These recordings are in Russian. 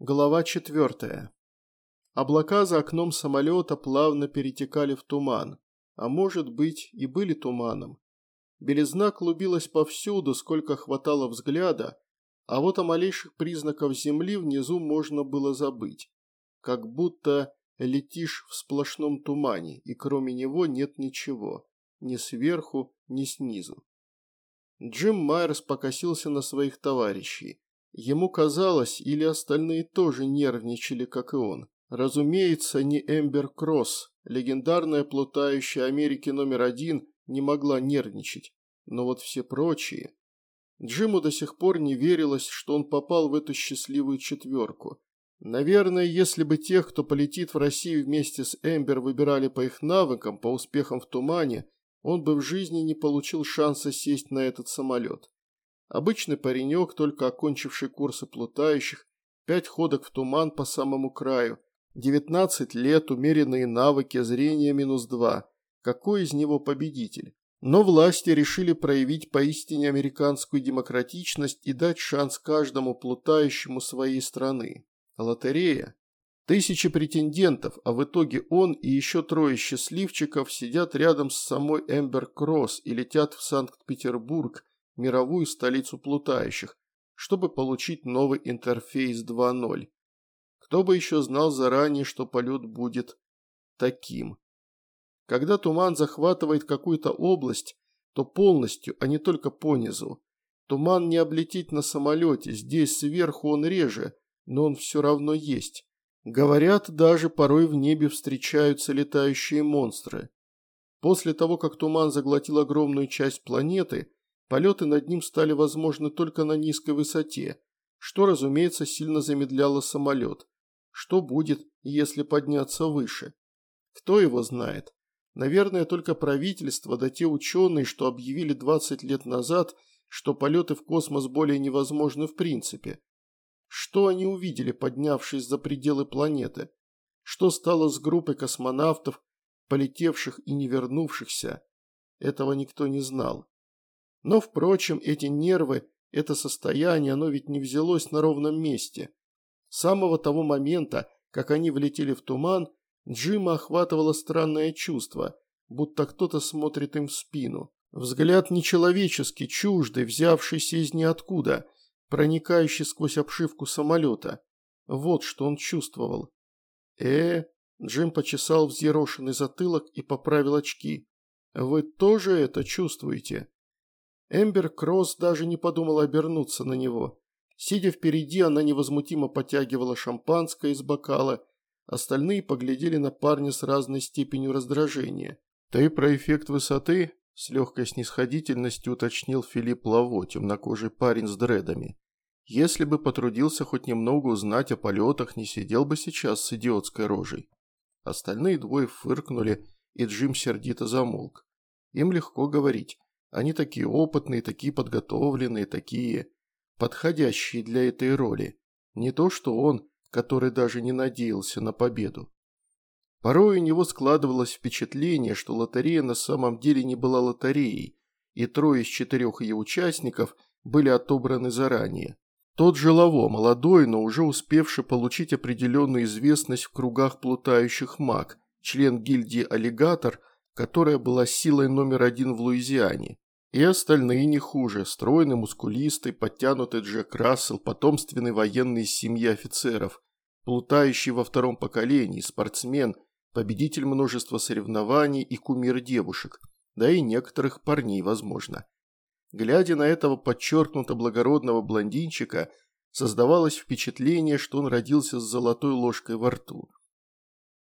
Глава четвертая. Облака за окном самолета плавно перетекали в туман, а может быть и были туманом. Белизна клубилась повсюду, сколько хватало взгляда, а вот о малейших признаках земли внизу можно было забыть. Как будто летишь в сплошном тумане, и кроме него нет ничего, ни сверху, ни снизу. Джим Майерс покосился на своих товарищей. Ему казалось, или остальные тоже нервничали, как и он. Разумеется, не Эмбер Кросс, легендарная плутающая Америки номер один, не могла нервничать. Но вот все прочие... Джиму до сих пор не верилось, что он попал в эту счастливую четверку. Наверное, если бы тех, кто полетит в Россию вместе с Эмбер, выбирали по их навыкам, по успехам в тумане, он бы в жизни не получил шанса сесть на этот самолет. Обычный паренек, только окончивший курсы плутающих, пять ходок в туман по самому краю, 19 лет, умеренные навыки, зрение минус два. Какой из него победитель? Но власти решили проявить поистине американскую демократичность и дать шанс каждому плутающему своей страны. Лотерея. Тысячи претендентов, а в итоге он и еще трое счастливчиков сидят рядом с самой Эмбер Кросс и летят в Санкт-Петербург, мировую столицу плутающих, чтобы получить новый интерфейс 2.0. Кто бы еще знал заранее, что полет будет таким. Когда туман захватывает какую-то область, то полностью, а не только понизу. Туман не облететь на самолете, здесь сверху он реже, но он все равно есть. Говорят, даже порой в небе встречаются летающие монстры. После того, как туман заглотил огромную часть планеты, Полеты над ним стали возможны только на низкой высоте, что, разумеется, сильно замедляло самолет. Что будет, если подняться выше? Кто его знает? Наверное, только правительство, да те ученые, что объявили 20 лет назад, что полеты в космос более невозможны в принципе. Что они увидели, поднявшись за пределы планеты? Что стало с группой космонавтов, полетевших и не вернувшихся? Этого никто не знал. Но, впрочем, эти нервы, это состояние, оно ведь не взялось на ровном месте. С самого того момента, как они влетели в туман, Джима охватывало странное чувство, будто кто-то смотрит им в спину. Взгляд нечеловеческий, чуждый, взявшийся из ниоткуда, проникающий сквозь обшивку самолета. Вот что он чувствовал. э Джим почесал взъерошенный затылок и поправил очки. «Вы тоже это чувствуете?» Эмбер Кросс даже не подумала обернуться на него. Сидя впереди, она невозмутимо потягивала шампанское из бокала, остальные поглядели на парня с разной степенью раздражения. «Ты про эффект высоты?» – с легкой снисходительностью уточнил Филипп Лаво, темнокожий парень с дредами. «Если бы потрудился хоть немного узнать о полетах, не сидел бы сейчас с идиотской рожей». Остальные двое фыркнули, и Джим сердито замолк. Им легко говорить. Они такие опытные, такие подготовленные, такие подходящие для этой роли. Не то что он, который даже не надеялся на победу. Порой у него складывалось впечатление, что лотерея на самом деле не была лотереей, и трое из четырех ее участников были отобраны заранее. Тот же Лаво, молодой, но уже успевший получить определенную известность в кругах плутающих маг, член гильдии «Аллигатор», которая была силой номер один в Луизиане. И остальные не хуже, стройный, мускулистый, подтянутый Джек Рассел, потомственный военный из семьи офицеров, плутающий во втором поколении, спортсмен, победитель множества соревнований и кумир девушек, да и некоторых парней, возможно. Глядя на этого подчеркнуто благородного блондинчика, создавалось впечатление, что он родился с золотой ложкой во рту.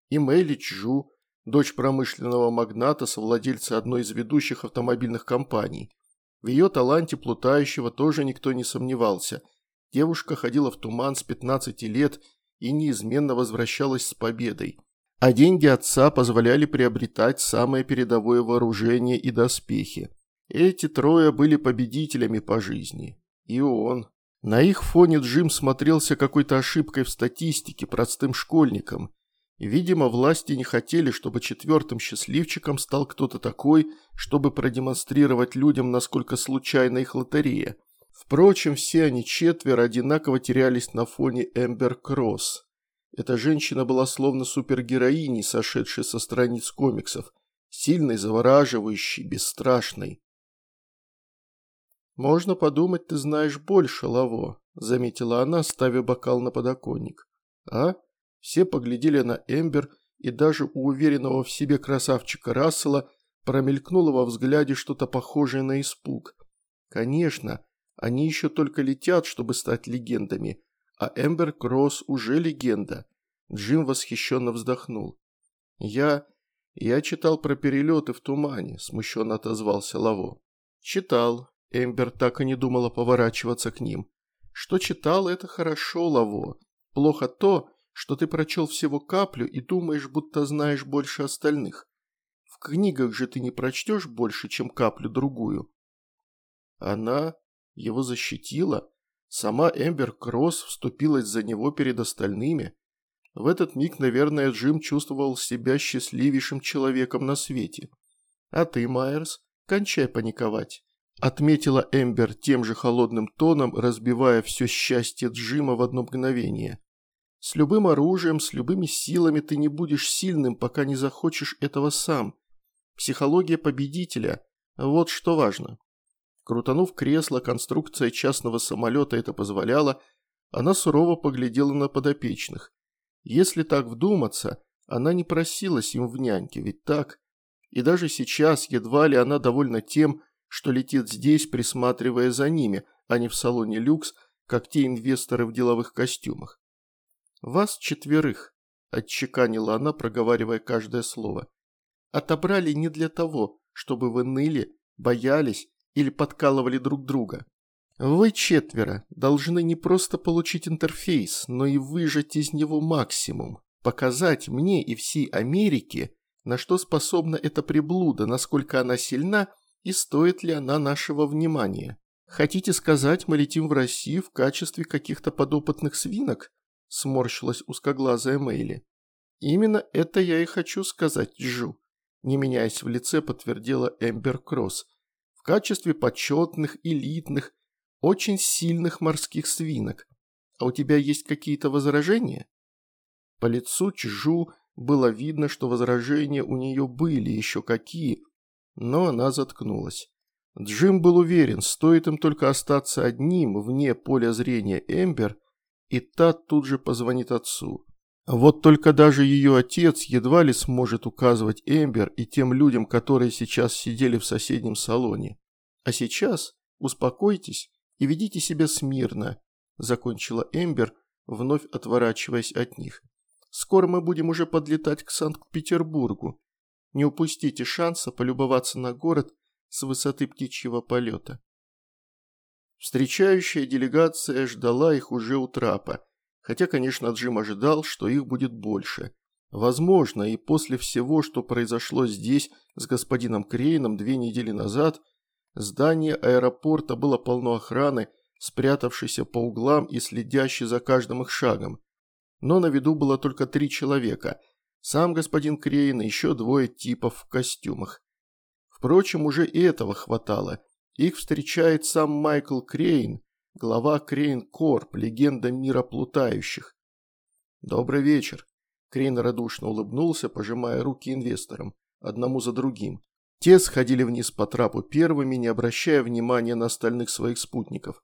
И Мэйли Чжу, дочь промышленного магната, совладельца одной из ведущих автомобильных компаний. В ее таланте плутающего тоже никто не сомневался. Девушка ходила в туман с 15 лет и неизменно возвращалась с победой. А деньги отца позволяли приобретать самое передовое вооружение и доспехи. Эти трое были победителями по жизни. И он. На их фоне Джим смотрелся какой-то ошибкой в статистике, простым школьником. Видимо, власти не хотели, чтобы четвертым счастливчиком стал кто-то такой, чтобы продемонстрировать людям, насколько случайна их лотерея. Впрочем, все они четверо одинаково терялись на фоне Эмбер Кросс. Эта женщина была словно супергероиней, сошедшей со страниц комиксов, сильной, завораживающей, бесстрашной. «Можно подумать, ты знаешь больше, Лаво», – заметила она, ставя бокал на подоконник. «А?» Все поглядели на Эмбер, и даже у уверенного в себе красавчика Рассела промелькнуло во взгляде что-то похожее на испуг. Конечно, они еще только летят, чтобы стать легендами, а Эмбер Кросс уже легенда. Джим восхищенно вздохнул. «Я... я читал про перелеты в тумане», – смущенно отозвался Лаво. «Читал». Эмбер так и не думала поворачиваться к ним. «Что читал, это хорошо, Лаво. Плохо то, что ты прочел всего каплю и думаешь, будто знаешь больше остальных. В книгах же ты не прочтешь больше, чем каплю-другую». Она его защитила? Сама Эмбер Кросс вступилась за него перед остальными? В этот миг, наверное, Джим чувствовал себя счастливейшим человеком на свете. «А ты, Майерс, кончай паниковать», – отметила Эмбер тем же холодным тоном, разбивая все счастье Джима в одно мгновение. «С любым оружием, с любыми силами ты не будешь сильным, пока не захочешь этого сам. Психология победителя – вот что важно». Крутанув кресло, конструкция частного самолета это позволяла, она сурово поглядела на подопечных. Если так вдуматься, она не просилась им в няньке, ведь так? И даже сейчас едва ли она довольна тем, что летит здесь, присматривая за ними, а не в салоне люкс, как те инвесторы в деловых костюмах. «Вас четверых», – отчеканила она, проговаривая каждое слово. «Отобрали не для того, чтобы вы ныли, боялись или подкалывали друг друга. Вы четверо должны не просто получить интерфейс, но и выжать из него максимум, показать мне и всей Америке, на что способна эта приблуда, насколько она сильна и стоит ли она нашего внимания. Хотите сказать, мы летим в Россию в качестве каких-то подопытных свинок? Сморщилась узкоглазая Мэйли. Именно это я и хочу сказать, Джу. Не меняясь в лице, подтвердила Эмбер Кросс качестве почетных, элитных, очень сильных морских свинок. А у тебя есть какие-то возражения?» По лицу Чжу было видно, что возражения у нее были еще какие, но она заткнулась. Джим был уверен, стоит им только остаться одним вне поля зрения Эмбер, и та тут же позвонит отцу. Вот только даже ее отец едва ли сможет указывать Эмбер и тем людям, которые сейчас сидели в соседнем салоне. А сейчас успокойтесь и ведите себя смирно, закончила Эмбер, вновь отворачиваясь от них. Скоро мы будем уже подлетать к Санкт-Петербургу. Не упустите шанса полюбоваться на город с высоты птичьего полета. Встречающая делегация ждала их уже у трапа, хотя, конечно, Джим ожидал, что их будет больше. Возможно, и после всего, что произошло здесь с господином Крейном две недели назад, здание аэропорта было полно охраны, спрятавшейся по углам и следящей за каждым их шагом. Но на виду было только три человека. Сам господин Крейн и еще двое типов в костюмах. Впрочем, уже и этого хватало. Их встречает сам Майкл Крейн, глава Крейн Корп, легенда мира плутающих. «Добрый вечер», – Крейн радушно улыбнулся, пожимая руки инвесторам, одному за другим. Те сходили вниз по трапу первыми, не обращая внимания на остальных своих спутников.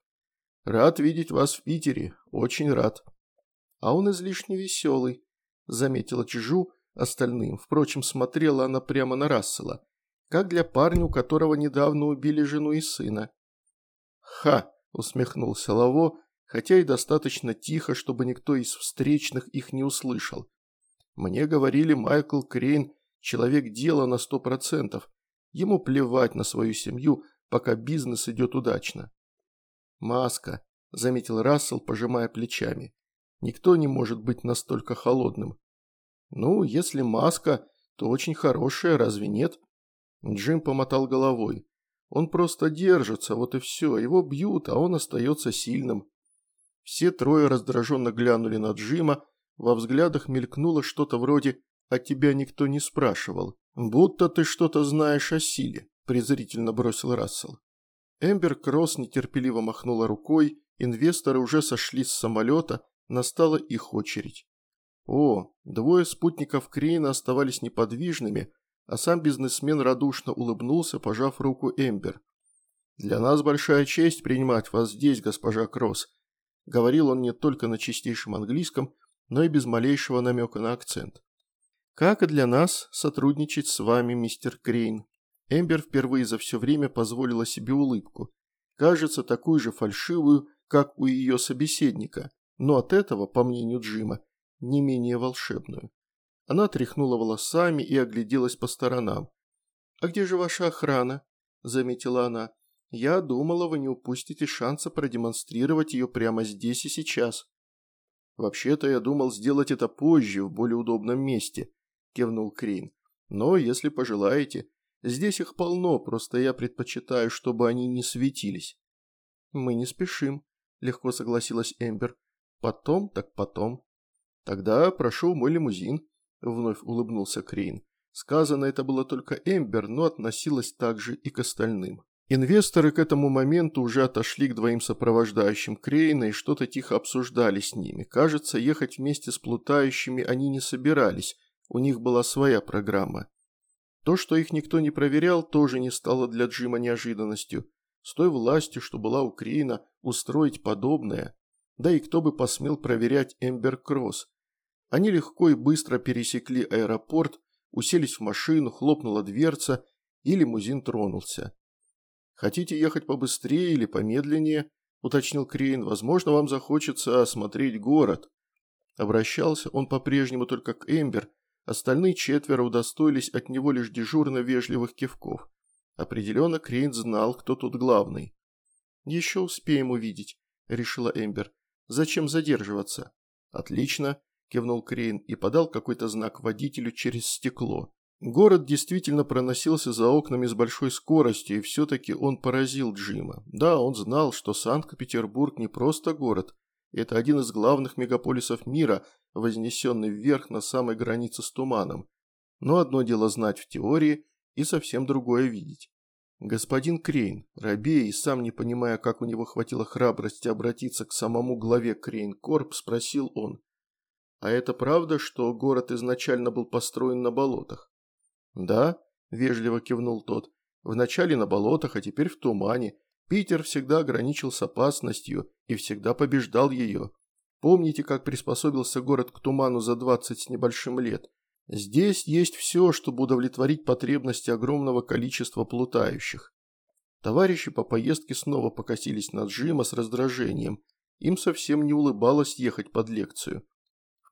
«Рад видеть вас в Питере, очень рад». «А он излишне веселый», – заметила Чижу остальным. Впрочем, смотрела она прямо на Рассела, как для парня, у которого недавно убили жену и сына. «Ха!» усмехнулся Лаво, хотя и достаточно тихо, чтобы никто из встречных их не услышал. Мне говорили, Майкл Крейн – человек дела на сто процентов. Ему плевать на свою семью, пока бизнес идет удачно. «Маска», – заметил Рассел, пожимая плечами. «Никто не может быть настолько холодным». «Ну, если маска, то очень хорошая, разве нет?» Джим помотал головой. Он просто держится, вот и все. Его бьют, а он остается сильным. Все трое раздраженно глянули на Джима. Во взглядах мелькнуло что-то вроде «А тебя никто не спрашивал». «Будто ты что-то знаешь о силе», – презрительно бросил Рассел. Эмбер Кросс нетерпеливо махнула рукой, инвесторы уже сошли с самолета, настала их очередь. О, двое спутников Крейна оставались неподвижными, а сам бизнесмен радушно улыбнулся, пожав руку Эмбер. «Для нас большая честь принимать вас здесь, госпожа Кросс», – говорил он не только на чистейшем английском, но и без малейшего намека на акцент. «Как и для нас сотрудничать с вами, мистер Крейн». Эмбер впервые за все время позволила себе улыбку. Кажется, такую же фальшивую, как у ее собеседника, но от этого, по мнению Джима, не менее волшебную. Она тряхнула волосами и огляделась по сторонам. «А где же ваша охрана?» – заметила она. «Я думала, вы не упустите шанса продемонстрировать ее прямо здесь и сейчас». «Вообще-то я думал сделать это позже, в более удобном месте», – кивнул Крейн. «Но, если пожелаете, здесь их полно, просто я предпочитаю, чтобы они не светились». «Мы не спешим», – легко согласилась Эмбер. «Потом так потом». «Тогда прошу мой лимузин», – вновь улыбнулся Крейн. Сказано это было только Эмбер, но относилось также и к остальным. Инвесторы к этому моменту уже отошли к двоим сопровождающим Крейна и что-то тихо обсуждали с ними. Кажется, ехать вместе с плутающими они не собирались, у них была своя программа. То, что их никто не проверял, тоже не стало для Джима неожиданностью. С той властью, что была у Крейна, устроить подобное. Да и кто бы посмел проверять Эмбер Кросс. Они легко и быстро пересекли аэропорт, уселись в машину, хлопнула дверца, и лимузин тронулся. «Хотите ехать побыстрее или помедленнее?» – уточнил Крейн. «Возможно, вам захочется осмотреть город». Обращался он по-прежнему только к Эмбер, остальные четверо удостоились от него лишь дежурно вежливых кивков. Определенно Крейн знал, кто тут главный. «Еще успеем увидеть», – решила Эмбер. «Зачем задерживаться?» «Отлично», – кивнул Крейн и подал какой-то знак водителю через стекло. Город действительно проносился за окнами с большой скоростью, и все-таки он поразил Джима. Да, он знал, что Санкт-Петербург не просто город, это один из главных мегаполисов мира, вознесенный вверх на самой границе с туманом. Но одно дело знать в теории, и совсем другое видеть. Господин Крейн, рабей, сам не понимая, как у него хватило храбрости обратиться к самому главе Крейн Корп, спросил он. А это правда, что город изначально был построен на болотах? «Да», – вежливо кивнул тот, – «вначале на болотах, а теперь в тумане. Питер всегда ограничил опасностью и всегда побеждал ее. Помните, как приспособился город к туману за двадцать с небольшим лет? Здесь есть все, чтобы удовлетворить потребности огромного количества плутающих». Товарищи по поездке снова покосились на Джима с раздражением. Им совсем не улыбалось ехать под лекцию.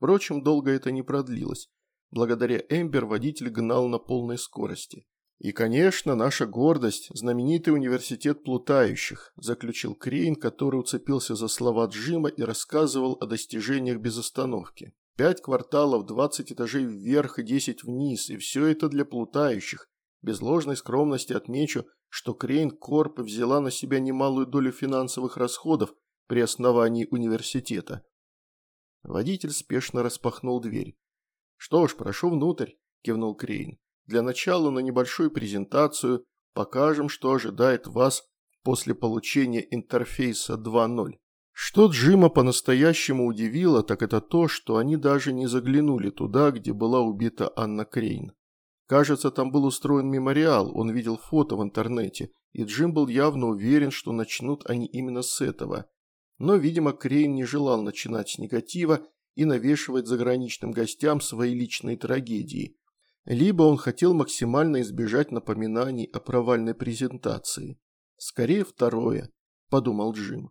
Впрочем, долго это не продлилось. Благодаря Эмбер водитель гнал на полной скорости. «И, конечно, наша гордость – знаменитый университет плутающих», – заключил Крейн, который уцепился за слова Джима и рассказывал о достижениях без остановки. «Пять кварталов, двадцать этажей вверх и десять вниз, и все это для плутающих. Без ложной скромности отмечу, что Крейн Корп взяла на себя немалую долю финансовых расходов при основании университета». Водитель спешно распахнул дверь. «Что ж, прошу внутрь», – кивнул Крейн. «Для начала на небольшую презентацию покажем, что ожидает вас после получения интерфейса 2.0». Что Джима по-настоящему удивило, так это то, что они даже не заглянули туда, где была убита Анна Крейн. Кажется, там был устроен мемориал, он видел фото в интернете, и Джим был явно уверен, что начнут они именно с этого. Но, видимо, Крейн не желал начинать с негатива и навешивать заграничным гостям свои личные трагедии. Либо он хотел максимально избежать напоминаний о провальной презентации. Скорее второе, подумал Джим.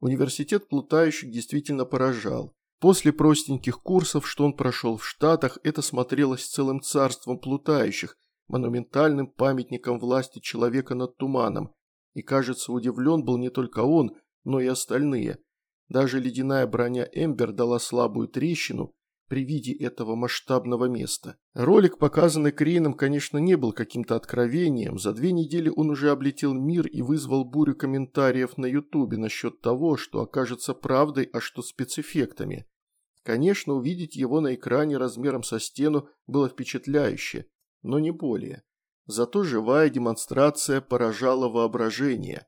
Университет плутающих действительно поражал. После простеньких курсов, что он прошел в Штатах, это смотрелось целым царством плутающих, монументальным памятником власти человека над туманом. И, кажется, удивлен был не только он, но и остальные – даже ледяная броня Эмбер дала слабую трещину при виде этого масштабного места. Ролик, показанный Крейном, конечно, не был каким-то откровением. За две недели он уже облетел мир и вызвал бурю комментариев на ютубе насчет того, что окажется правдой, а что спецэффектами. Конечно, увидеть его на экране размером со стену было впечатляюще, но не более. Зато живая демонстрация поражала воображение.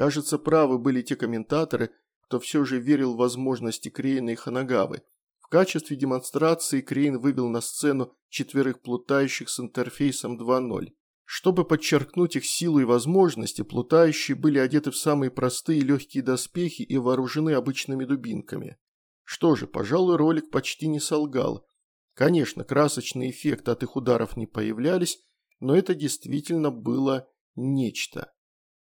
Кажется, правы были те комментаторы, кто все же верил в возможности Крейна и Ханагавы. В качестве демонстрации Крейн вывел на сцену четверых плутающих с интерфейсом 2.0. Чтобы подчеркнуть их силу и возможности, плутающие были одеты в самые простые легкие доспехи и вооружены обычными дубинками. Что же, пожалуй, ролик почти не солгал. Конечно, красочные эффекты от их ударов не появлялись, но это действительно было нечто.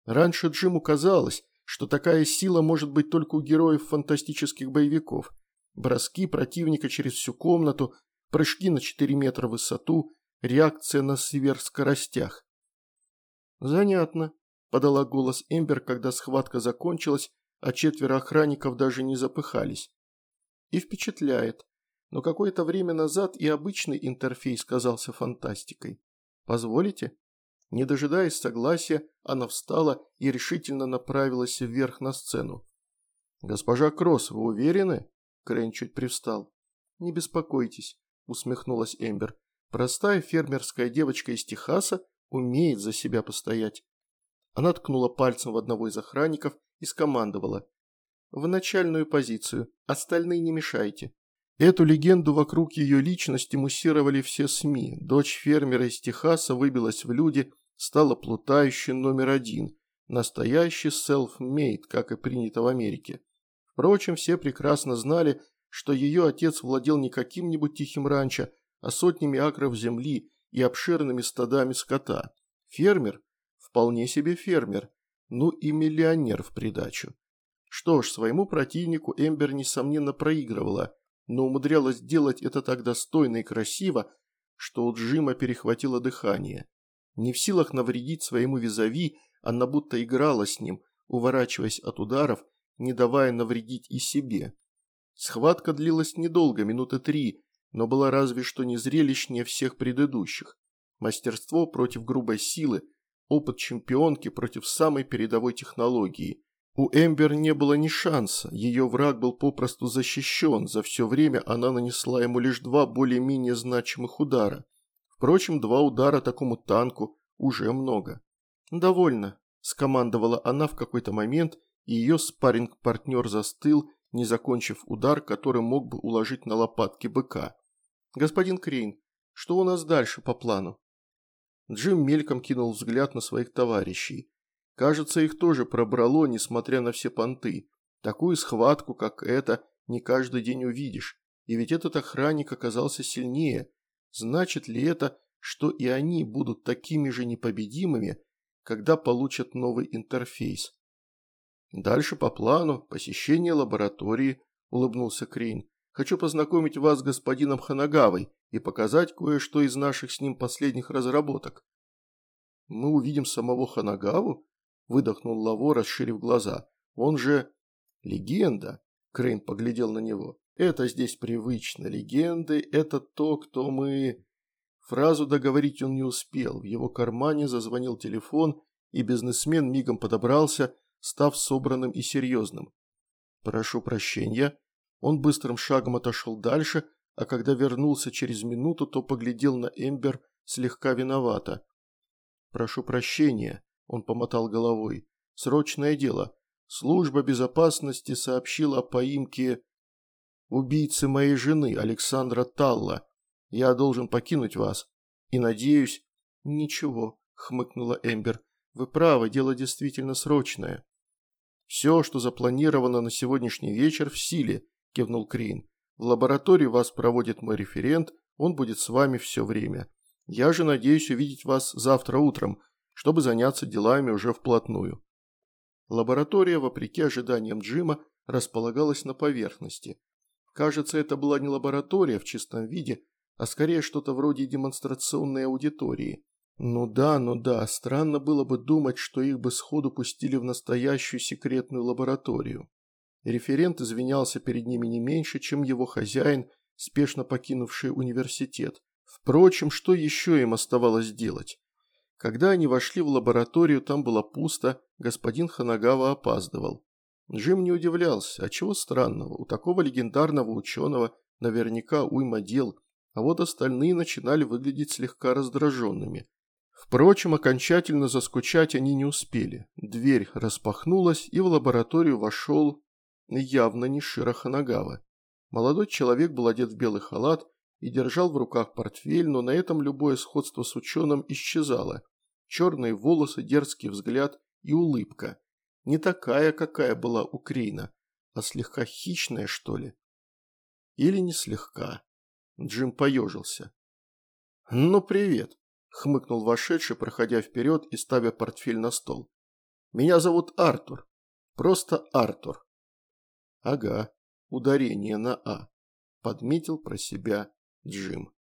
Раньше Джиму казалось, что такая сила может быть только у героев фантастических боевиков. Броски противника через всю комнату, прыжки на 4 метра в высоту, реакция на сверхскоростях. «Занятно», – подала голос Эмбер, когда схватка закончилась, а четверо охранников даже не запыхались. «И впечатляет. Но какое-то время назад и обычный интерфейс казался фантастикой. Позволите?» Не дожидаясь согласия, она встала и решительно направилась вверх на сцену. «Госпожа Кросс, вы уверены?» Крейн чуть привстал. «Не беспокойтесь», – усмехнулась Эмбер. «Простая фермерская девочка из Техаса умеет за себя постоять». Она ткнула пальцем в одного из охранников и скомандовала. «В начальную позицию. Остальные не мешайте». Эту легенду вокруг ее личности муссировали все СМИ. Дочь фермера из Техаса выбилась в люди – стала плутающей номер один, настоящий self-made, как и принято в Америке. Впрочем, все прекрасно знали, что ее отец владел не каким-нибудь тихим ранчо, а сотнями акров земли и обширными стадами скота. Фермер? Вполне себе фермер. Ну и миллионер в придачу. Что ж, своему противнику Эмбер несомненно проигрывала, но умудрялась делать это так достойно и красиво, что у Джима перехватило дыхание. Не в силах навредить своему визави, она будто играла с ним, уворачиваясь от ударов, не давая навредить и себе. Схватка длилась недолго, минуты три, но была разве что не зрелищнее всех предыдущих. Мастерство против грубой силы, опыт чемпионки против самой передовой технологии. У Эмбер не было ни шанса, ее враг был попросту защищен, за все время она нанесла ему лишь два более-менее значимых удара. Впрочем, два удара такому танку уже много. «Довольно», – скомандовала она в какой-то момент, и ее спарринг-партнер застыл, не закончив удар, который мог бы уложить на лопатки быка. «Господин Крейн, что у нас дальше по плану?» Джим мельком кинул взгляд на своих товарищей. Кажется, их тоже пробрало, несмотря на все понты. Такую схватку, как эта, не каждый день увидишь. И ведь этот охранник оказался сильнее, Значит ли это, что и они будут такими же непобедимыми, когда получат новый интерфейс? Дальше по плану посещение лаборатории, улыбнулся Крейн. Хочу познакомить вас с господином Ханагавой и показать кое-что из наших с ним последних разработок. Мы увидим самого Ханагаву? Выдохнул Лаво, расширив глаза. Он же... Легенда. Крейн поглядел на него. Это здесь привычно. Легенды – это то, кто мы... Фразу договорить он не успел. В его кармане зазвонил телефон, и бизнесмен мигом подобрался, став собранным и серьезным. «Прошу прощения». Он быстрым шагом отошел дальше, а когда вернулся через минуту, то поглядел на Эмбер слегка виновато. «Прошу прощения», – он помотал головой. «Срочное дело. Служба безопасности сообщила о поимке убийцы моей жены, Александра Талла. Я должен покинуть вас. И надеюсь...» «Ничего», — хмыкнула Эмбер. «Вы правы, дело действительно срочное». «Все, что запланировано на сегодняшний вечер, в силе», – кивнул Крин. «В лаборатории вас проводит мой референт, он будет с вами все время. Я же надеюсь увидеть вас завтра утром, чтобы заняться делами уже вплотную». Лаборатория, вопреки ожиданиям Джима, располагалась на поверхности. Кажется, это была не лаборатория в чистом виде, а скорее что-то вроде демонстрационной аудитории. Ну да, ну да, странно было бы думать, что их бы сходу пустили в настоящую секретную лабораторию. Референт извинялся перед ними не меньше, чем его хозяин, спешно покинувший университет. Впрочем, что еще им оставалось делать? Когда они вошли в лабораторию, там было пусто, господин Ханагава опаздывал. Джим не удивлялся, а чего странного, у такого легендарного ученого наверняка уйма дел, а вот остальные начинали выглядеть слегка раздраженными. Впрочем, окончательно заскучать они не успели. Дверь распахнулась, и в лабораторию вошел явно не Широ Ханагава. Молодой человек был одет в белый халат и держал в руках портфель, но на этом любое сходство с ученым исчезало. Черные волосы, дерзкий взгляд и улыбка. Не такая, какая была у Крина, а слегка хищная, что ли. Или не слегка. Джим поежился. «Ну, привет», – хмыкнул вошедший, проходя вперед и ставя портфель на стол. «Меня зовут Артур. Просто Артур». «Ага, ударение на «а», – подметил про себя Джим.